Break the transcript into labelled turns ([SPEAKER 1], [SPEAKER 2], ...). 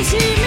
[SPEAKER 1] Cause he